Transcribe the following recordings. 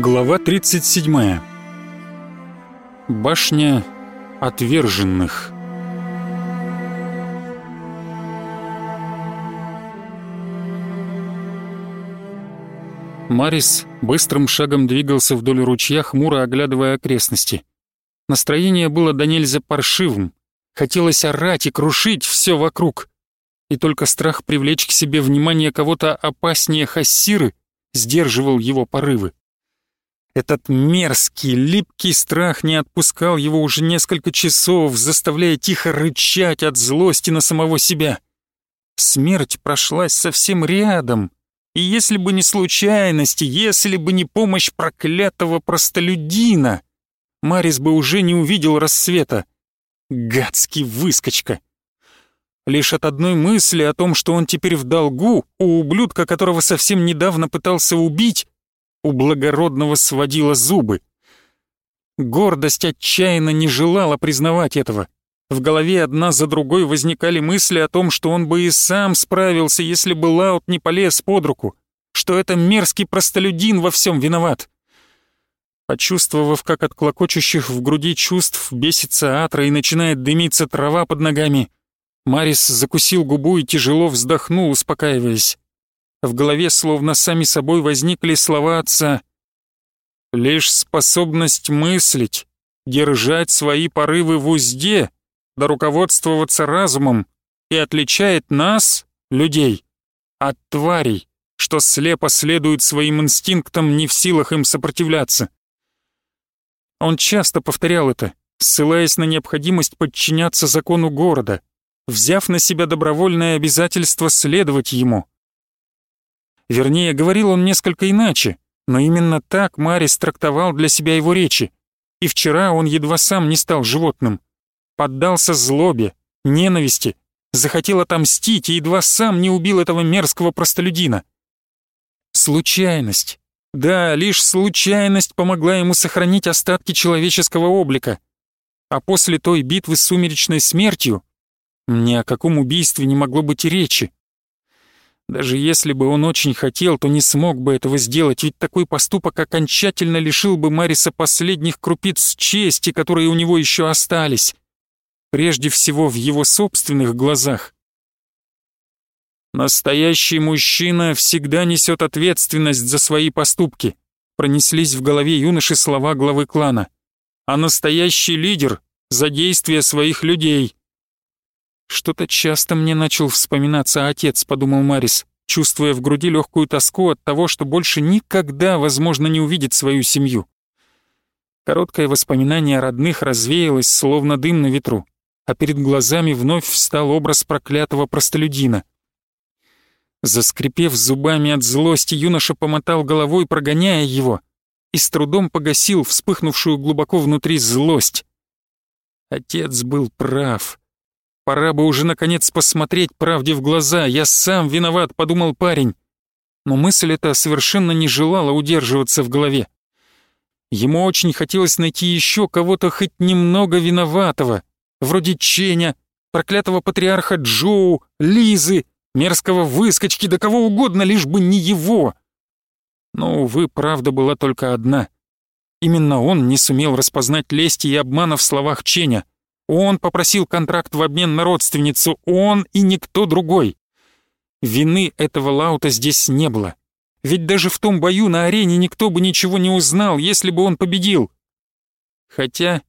Глава 37. Башня отверженных. Марис быстрым шагом двигался вдоль ручья, хмуро оглядывая окрестности. Настроение было до нельзя паршивым. Хотелось орать и крушить все вокруг. И только страх привлечь к себе внимание кого-то опаснее Хассиры сдерживал его порывы. Этот мерзкий, липкий страх не отпускал его уже несколько часов, заставляя тихо рычать от злости на самого себя. Смерть прошлась совсем рядом, и если бы не случайности, если бы не помощь проклятого простолюдина, Марис бы уже не увидел рассвета. Гадский выскочка! Лишь от одной мысли о том, что он теперь в долгу у ублюдка, которого совсем недавно пытался убить, у благородного сводила зубы. Гордость отчаянно не желала признавать этого. В голове одна за другой возникали мысли о том, что он бы и сам справился, если бы Лаут не полез под руку, что это мерзкий простолюдин во всем виноват. Почувствовав, как от клокочущих в груди чувств бесится атра и начинает дымиться трава под ногами, Марис закусил губу и тяжело вздохнул, успокаиваясь. В голове словно сами собой возникли слова отца. «Лишь способность мыслить, держать свои порывы в узде, да руководствоваться разумом и отличает нас, людей, от тварей, что слепо следуют своим инстинктам, не в силах им сопротивляться». Он часто повторял это, ссылаясь на необходимость подчиняться закону города, взяв на себя добровольное обязательство следовать ему — Вернее, говорил он несколько иначе, но именно так Марис трактовал для себя его речи. И вчера он едва сам не стал животным. Поддался злобе, ненависти, захотел отомстить и едва сам не убил этого мерзкого простолюдина. Случайность. Да, лишь случайность помогла ему сохранить остатки человеческого облика. А после той битвы с сумеречной смертью ни о каком убийстве не могло быть и речи. Даже если бы он очень хотел, то не смог бы этого сделать, ведь такой поступок окончательно лишил бы Мариса последних крупиц чести, которые у него еще остались. Прежде всего в его собственных глазах. «Настоящий мужчина всегда несет ответственность за свои поступки», пронеслись в голове юноши слова главы клана. «А настоящий лидер — за действия своих людей». «Что-то часто мне начал вспоминаться отец», — подумал Марис, чувствуя в груди легкую тоску от того, что больше никогда, возможно, не увидит свою семью. Короткое воспоминание о родных развеялось, словно дым на ветру, а перед глазами вновь встал образ проклятого простолюдина. Заскрипев зубами от злости, юноша помотал головой, прогоняя его, и с трудом погасил вспыхнувшую глубоко внутри злость. Отец был прав. Пора бы уже наконец посмотреть правде в глаза. Я сам виноват, подумал парень. Но мысль эта совершенно не желала удерживаться в голове. Ему очень хотелось найти еще кого-то хоть немного виноватого, вроде Ченя, проклятого патриарха Джоу, Лизы, мерзкого выскочки, да кого угодно, лишь бы не его. Но, увы, правда была только одна. Именно он не сумел распознать лести и обмана в словах Ченя — он попросил контракт в обмен на родственницу, он и никто другой. Вины этого Лаута здесь не было. Ведь даже в том бою на арене никто бы ничего не узнал, если бы он победил. Хотя,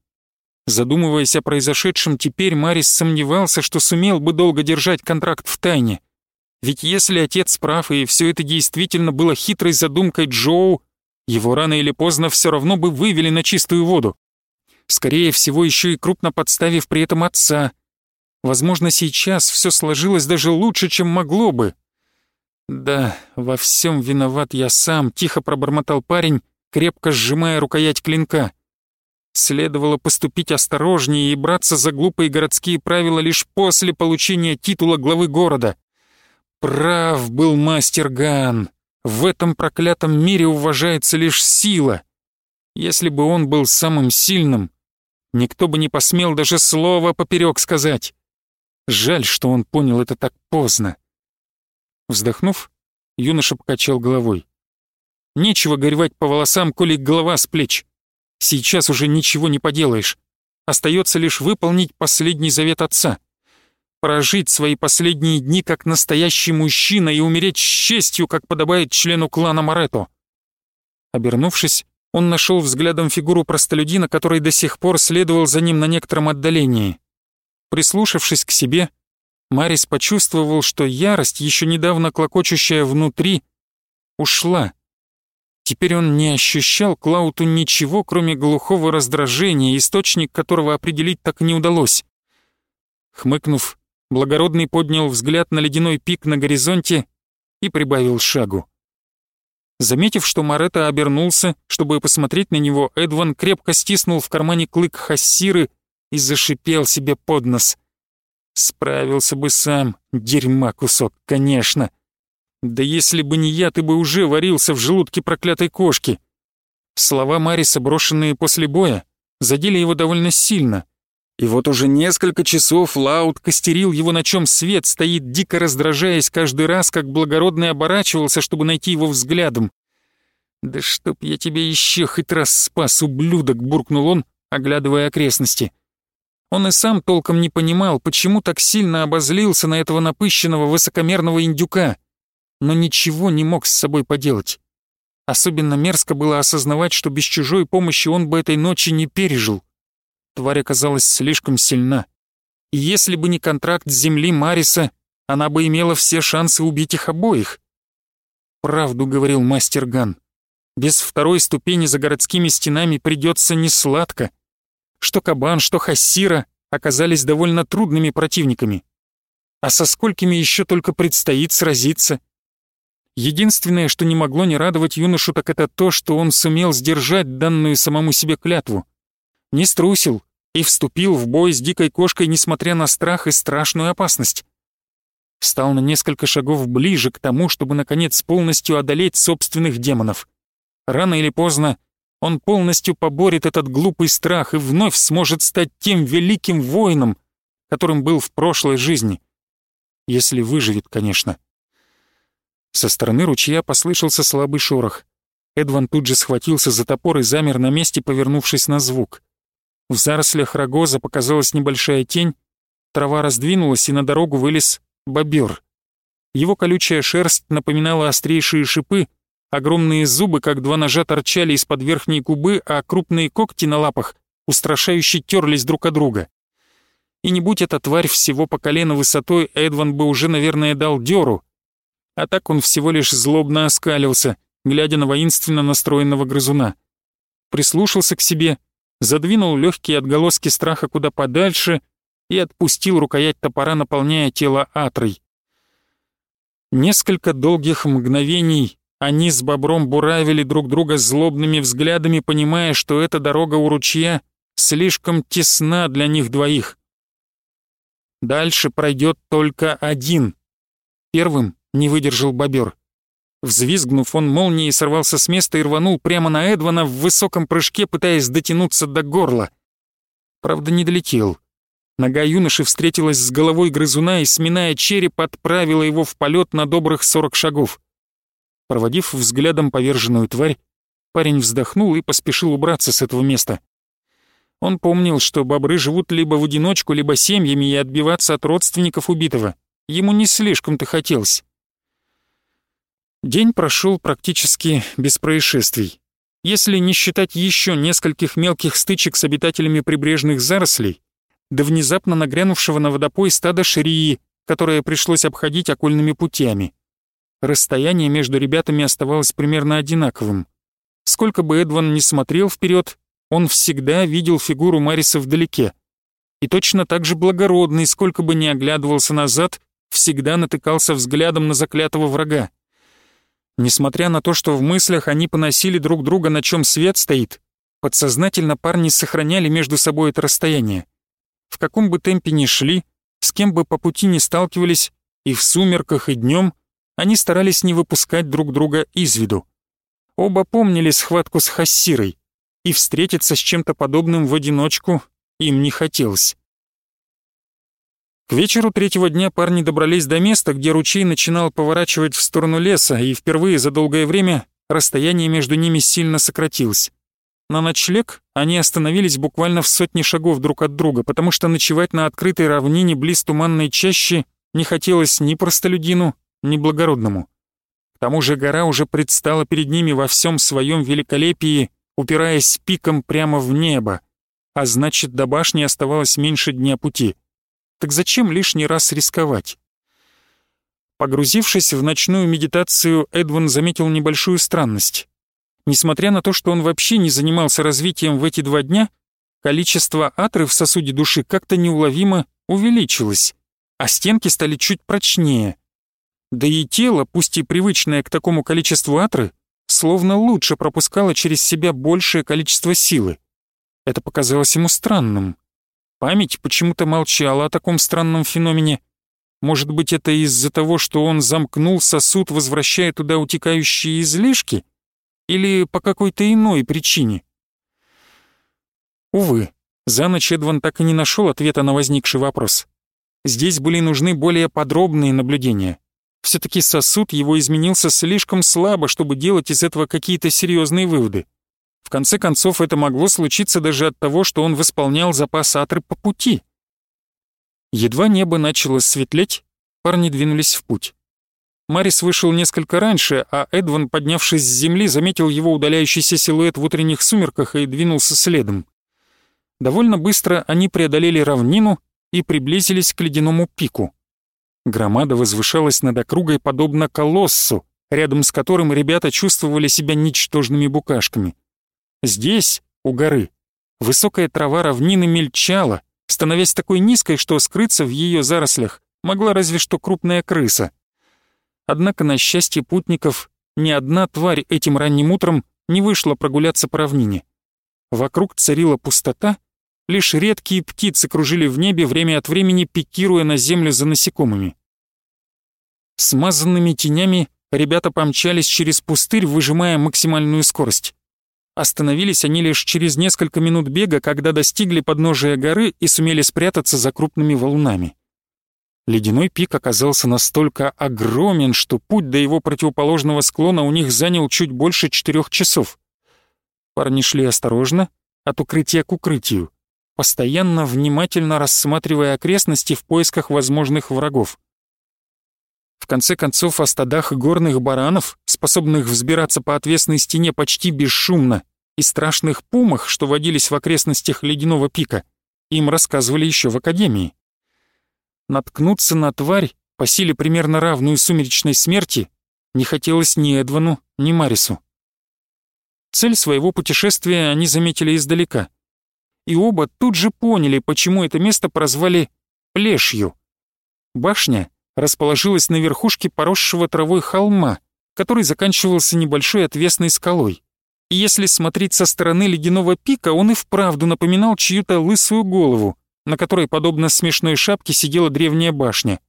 задумываясь о произошедшем, теперь Марис сомневался, что сумел бы долго держать контракт в тайне. Ведь если отец прав, и все это действительно было хитрой задумкой Джоу, его рано или поздно все равно бы вывели на чистую воду скорее всего, еще и крупно подставив при этом отца. Возможно, сейчас все сложилось даже лучше, чем могло бы. «Да, во всем виноват я сам», — тихо пробормотал парень, крепко сжимая рукоять клинка. Следовало поступить осторожнее и браться за глупые городские правила лишь после получения титула главы города. Прав был мастер Ган. В этом проклятом мире уважается лишь сила. Если бы он был самым сильным, Никто бы не посмел даже слова поперек сказать. Жаль, что он понял это так поздно. Вздохнув, юноша покачал головой. Нечего горевать по волосам, коли голова с плеч. Сейчас уже ничего не поделаешь. Остается лишь выполнить последний завет отца. Прожить свои последние дни как настоящий мужчина и умереть с честью, как подобает члену клана Морето. Обернувшись, он нашел взглядом фигуру простолюдина, который до сих пор следовал за ним на некотором отдалении. Прислушавшись к себе, Марис почувствовал, что ярость, еще недавно клокочущая внутри, ушла. Теперь он не ощущал Клауту ничего, кроме глухого раздражения, источник которого определить так и не удалось. Хмыкнув, благородный поднял взгляд на ледяной пик на горизонте и прибавил шагу. Заметив, что Марета обернулся, чтобы посмотреть на него, Эдван крепко стиснул в кармане клык хассиры и зашипел себе под нос. Справился бы сам, дерьма кусок, конечно. Да если бы не я, ты бы уже варился в желудке проклятой кошки. Слова Мариса, брошенные после боя, задели его довольно сильно. И вот уже несколько часов Лаут костерил его, на чем свет стоит, дико раздражаясь каждый раз, как благородный оборачивался, чтобы найти его взглядом. «Да чтоб я тебя еще хоть раз спас, ублюдок!» — буркнул он, оглядывая окрестности. Он и сам толком не понимал, почему так сильно обозлился на этого напыщенного высокомерного индюка, но ничего не мог с собой поделать. Особенно мерзко было осознавать, что без чужой помощи он бы этой ночи не пережил тварь оказалась слишком сильна. И если бы не контракт с земли Мариса, она бы имела все шансы убить их обоих. Правду говорил мастер Ган. Без второй ступени за городскими стенами придется несладко. Что Кабан, что Хассира оказались довольно трудными противниками. А со сколькими еще только предстоит сразиться. Единственное, что не могло не радовать юношу, так это то, что он сумел сдержать данную самому себе клятву. Не струсил, и вступил в бой с дикой кошкой, несмотря на страх и страшную опасность. Встал на несколько шагов ближе к тому, чтобы, наконец, полностью одолеть собственных демонов. Рано или поздно он полностью поборет этот глупый страх и вновь сможет стать тем великим воином, которым был в прошлой жизни. Если выживет, конечно. Со стороны ручья послышался слабый шорох. Эдван тут же схватился за топор и замер на месте, повернувшись на звук. В зарослях рогоза показалась небольшая тень, трава раздвинулась, и на дорогу вылез бобер. Его колючая шерсть напоминала острейшие шипы, огромные зубы, как два ножа, торчали из-под верхней губы, а крупные когти на лапах устрашающе терлись друг от друга. И не будь эта тварь всего по колено высотой, Эдван бы уже, наверное, дал дёру. А так он всего лишь злобно оскалился, глядя на воинственно настроенного грызуна. Прислушался к себе — задвинул легкие отголоски страха куда подальше и отпустил рукоять топора, наполняя тело атрой. Несколько долгих мгновений они с бобром буравили друг друга злобными взглядами, понимая, что эта дорога у ручья слишком тесна для них двоих. Дальше пройдет только один. Первым не выдержал бобер. Взвизгнув, он молнией сорвался с места и рванул прямо на Эдвана в высоком прыжке, пытаясь дотянуться до горла. Правда, не долетел. Нога юноши встретилась с головой грызуна и, сминая череп, отправила его в полет на добрых сорок шагов. Проводив взглядом поверженную тварь, парень вздохнул и поспешил убраться с этого места. Он помнил, что бобры живут либо в одиночку, либо семьями, и отбиваться от родственников убитого ему не слишком-то хотелось. День прошел практически без происшествий. Если не считать еще нескольких мелких стычек с обитателями прибрежных зарослей, до внезапно нагрянувшего на водопой стада ширии, которое пришлось обходить окольными путями. Расстояние между ребятами оставалось примерно одинаковым. Сколько бы Эдван ни смотрел вперед, он всегда видел фигуру Мариса вдалеке. И точно так же благородный, сколько бы ни оглядывался назад, всегда натыкался взглядом на заклятого врага. Несмотря на то, что в мыслях они поносили друг друга, на чем свет стоит, подсознательно парни сохраняли между собой это расстояние. В каком бы темпе ни шли, с кем бы по пути ни сталкивались, и в сумерках, и днем, они старались не выпускать друг друга из виду. Оба помнили схватку с Хассирой, и встретиться с чем-то подобным в одиночку им не хотелось. К вечеру третьего дня парни добрались до места, где ручей начинал поворачивать в сторону леса, и впервые за долгое время расстояние между ними сильно сократилось. На ночлег они остановились буквально в сотне шагов друг от друга, потому что ночевать на открытой равнине близ туманной чащи не хотелось ни простолюдину, ни благородному. К тому же гора уже предстала перед ними во всем своем великолепии, упираясь пиком прямо в небо, а значит, до башни оставалось меньше дня пути. Так зачем лишний раз рисковать? Погрузившись в ночную медитацию, Эдван заметил небольшую странность. Несмотря на то, что он вообще не занимался развитием в эти два дня, количество атры в сосуде души как-то неуловимо увеличилось, а стенки стали чуть прочнее. Да и тело, пусть и привычное к такому количеству атры, словно лучше пропускало через себя большее количество силы. Это показалось ему странным. Память почему-то молчала о таком странном феномене, может быть, это из-за того, что он замкнул сосуд, возвращая туда утекающие излишки? Или по какой-то иной причине? Увы, за ночь Эдван так и не нашел ответа на возникший вопрос. Здесь были нужны более подробные наблюдения. Все-таки сосуд его изменился слишком слабо, чтобы делать из этого какие-то серьезные выводы. В конце концов, это могло случиться даже от того, что он восполнял запас атры по пути. Едва небо начало светлеть, парни двинулись в путь. Марис вышел несколько раньше, а Эдван, поднявшись с земли, заметил его удаляющийся силуэт в утренних сумерках и двинулся следом. Довольно быстро они преодолели равнину и приблизились к ледяному пику. Громада возвышалась над округой подобно колоссу, рядом с которым ребята чувствовали себя ничтожными букашками. Здесь, у горы, высокая трава равнины мельчала, становясь такой низкой, что скрыться в ее зарослях могла разве что крупная крыса. Однако, на счастье путников, ни одна тварь этим ранним утром не вышла прогуляться по равнине. Вокруг царила пустота, лишь редкие птицы кружили в небе, время от времени пикируя на землю за насекомыми. Смазанными тенями ребята помчались через пустырь, выжимая максимальную скорость. Остановились они лишь через несколько минут бега, когда достигли подножия горы и сумели спрятаться за крупными валунами. Ледяной пик оказался настолько огромен, что путь до его противоположного склона у них занял чуть больше четырех часов. Парни шли осторожно, от укрытия к укрытию, постоянно внимательно рассматривая окрестности в поисках возможных врагов. В конце концов, о стадах горных баранов, способных взбираться по отвесной стене почти бесшумно, и страшных пумах, что водились в окрестностях ледяного пика, им рассказывали еще в академии. Наткнуться на тварь, по силе примерно равную сумеречной смерти, не хотелось ни Эдвану, ни Марису. Цель своего путешествия они заметили издалека. И оба тут же поняли, почему это место прозвали Плешью. Башня расположилась на верхушке поросшего травой холма, который заканчивался небольшой отвесной скалой и если смотреть со стороны ледяного пика, он и вправду напоминал чью-то лысую голову, на которой, подобно смешной шапке, сидела древняя башня.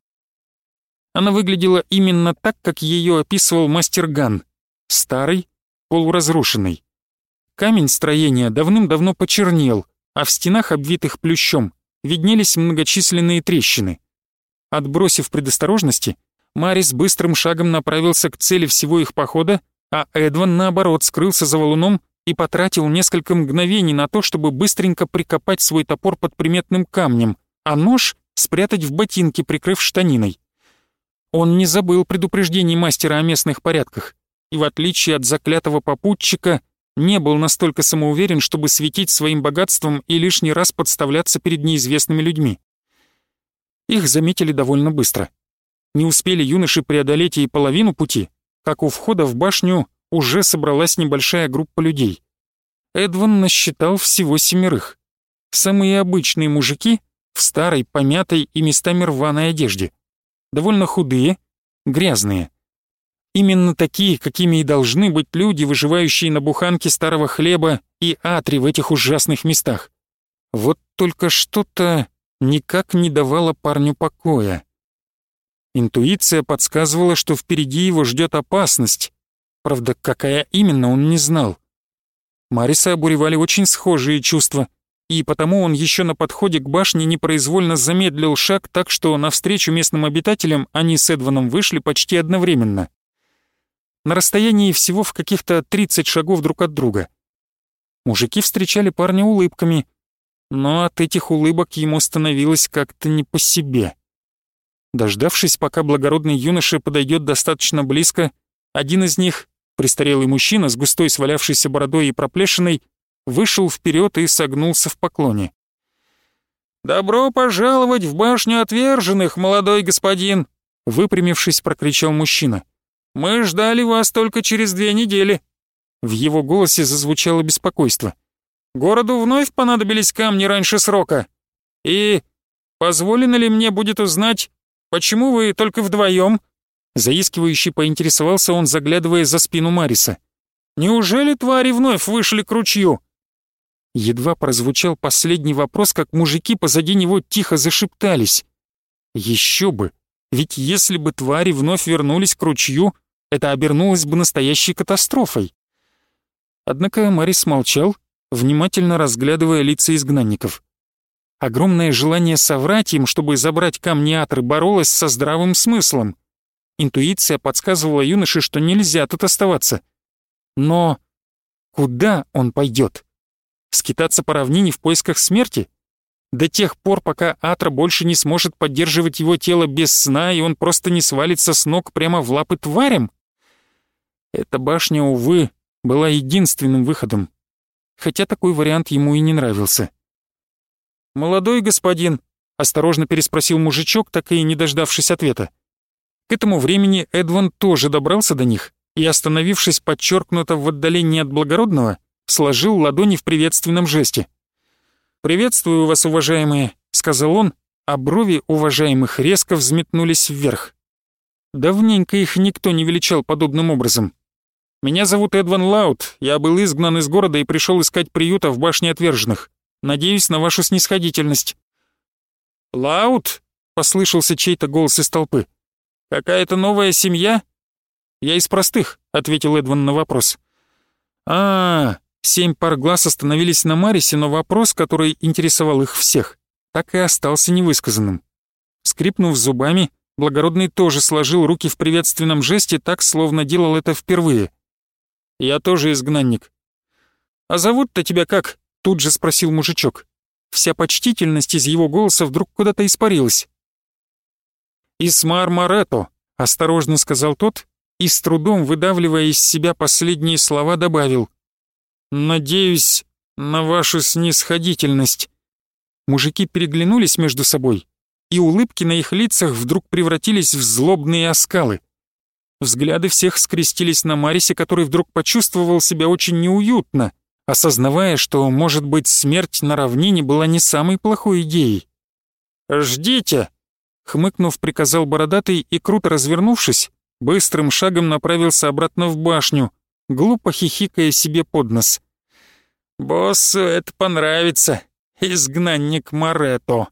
Она выглядела именно так, как ее описывал мастер Ган. Старый, полуразрушенный. Камень строения давным-давно почернел, а в стенах, обвитых плющом, виднелись многочисленные трещины. Отбросив предосторожности, Марис быстрым шагом направился к цели всего их похода а Эдван, наоборот, скрылся за валуном и потратил несколько мгновений на то, чтобы быстренько прикопать свой топор под приметным камнем, а нож спрятать в ботинке, прикрыв штаниной. Он не забыл предупреждений мастера о местных порядках, и в отличие от заклятого попутчика, не был настолько самоуверен, чтобы светить своим богатством и лишний раз подставляться перед неизвестными людьми. Их заметили довольно быстро. Не успели юноши преодолеть и половину пути, как у входа в башню уже собралась небольшая группа людей. Эдван насчитал всего семерых. Самые обычные мужики в старой, помятой и местами рваной одежде. Довольно худые, грязные. Именно такие, какими и должны быть люди, выживающие на буханке старого хлеба и атри в этих ужасных местах. Вот только что-то никак не давало парню покоя. Интуиция подсказывала, что впереди его ждет опасность. Правда, какая именно, он не знал. Мариса обуревали очень схожие чувства, и потому он еще на подходе к башне непроизвольно замедлил шаг так, что навстречу местным обитателям они с Эдваном вышли почти одновременно. на расстоянии всего в каких-то 30 шагов друг от друга. Мужики встречали парня улыбками, но от этих улыбок ему становилось как-то не по себе. Дождавшись, пока благородный юноша подойдет достаточно близко, один из них, престарелый мужчина с густой свалявшейся бородой и проплешиной, вышел вперед и согнулся в поклоне. «Добро пожаловать в башню отверженных, молодой господин!» Выпрямившись, прокричал мужчина. «Мы ждали вас только через две недели». В его голосе зазвучало беспокойство. «Городу вновь понадобились камни раньше срока. И позволено ли мне будет узнать, почему вы только вдвоем?» Заискивающий поинтересовался он, заглядывая за спину Мариса. «Неужели твари вновь вышли к ручью?» Едва прозвучал последний вопрос, как мужики позади него тихо зашептались. Еще бы, ведь если бы твари вновь вернулись к ручью, это обернулось бы настоящей катастрофой. Однако Марис молчал, внимательно разглядывая лица изгнанников. Огромное желание соврать им, чтобы забрать камни Атры, боролось со здравым смыслом. Интуиция подсказывала юноше, что нельзя тут оставаться. Но куда он пойдет? Скитаться по равнине в поисках смерти? До тех пор, пока Атра больше не сможет поддерживать его тело без сна, и он просто не свалится с ног прямо в лапы тварям? Эта башня, увы, была единственным выходом, хотя такой вариант ему и не нравился. «Молодой господин», — осторожно переспросил мужичок, так и не дождавшись ответа. К этому времени Эдван тоже добрался до них и, остановившись подчеркнуто в отдалении от благородного, сложил ладони в приветственном жесте. «Приветствую вас, уважаемые», — сказал он, а брови уважаемых резко взметнулись вверх. Давненько их никто не величал подобным образом. «Меня зовут Эдван Лаут, я был изгнан из города и пришел искать приюта в башне отверженных. Надеюсь на вашу снисходительность». «Лаут?» — послышался чей-то голос из толпы. «Какая-то новая семья?» «Я из простых», — ответил Эдван на вопрос. «А, Семь пар глаз остановились на Марисе, но вопрос, который интересовал их всех, так и остался невысказанным. Скрипнув зубами, Благородный тоже сложил руки в приветственном жесте, так, словно делал это впервые. «Я тоже изгнанник». «А зовут-то тебя как?» — тут же спросил мужичок. Вся почтительность из его голоса вдруг куда-то испарилась. «Исмар Марето», — осторожно сказал тот, и с трудом выдавливая из себя последние слова добавил — «Надеюсь на вашу снисходительность». Мужики переглянулись между собой, и улыбки на их лицах вдруг превратились в злобные оскалы. Взгляды всех скрестились на Марисе, который вдруг почувствовал себя очень неуютно, осознавая, что, может быть, смерть на равнине была не самой плохой идеей. «Ждите!» — хмыкнув, приказал бородатый и, круто развернувшись, быстрым шагом направился обратно в башню, глупо хихикая себе под нос. «Боссу это понравится, изгнанник Марето».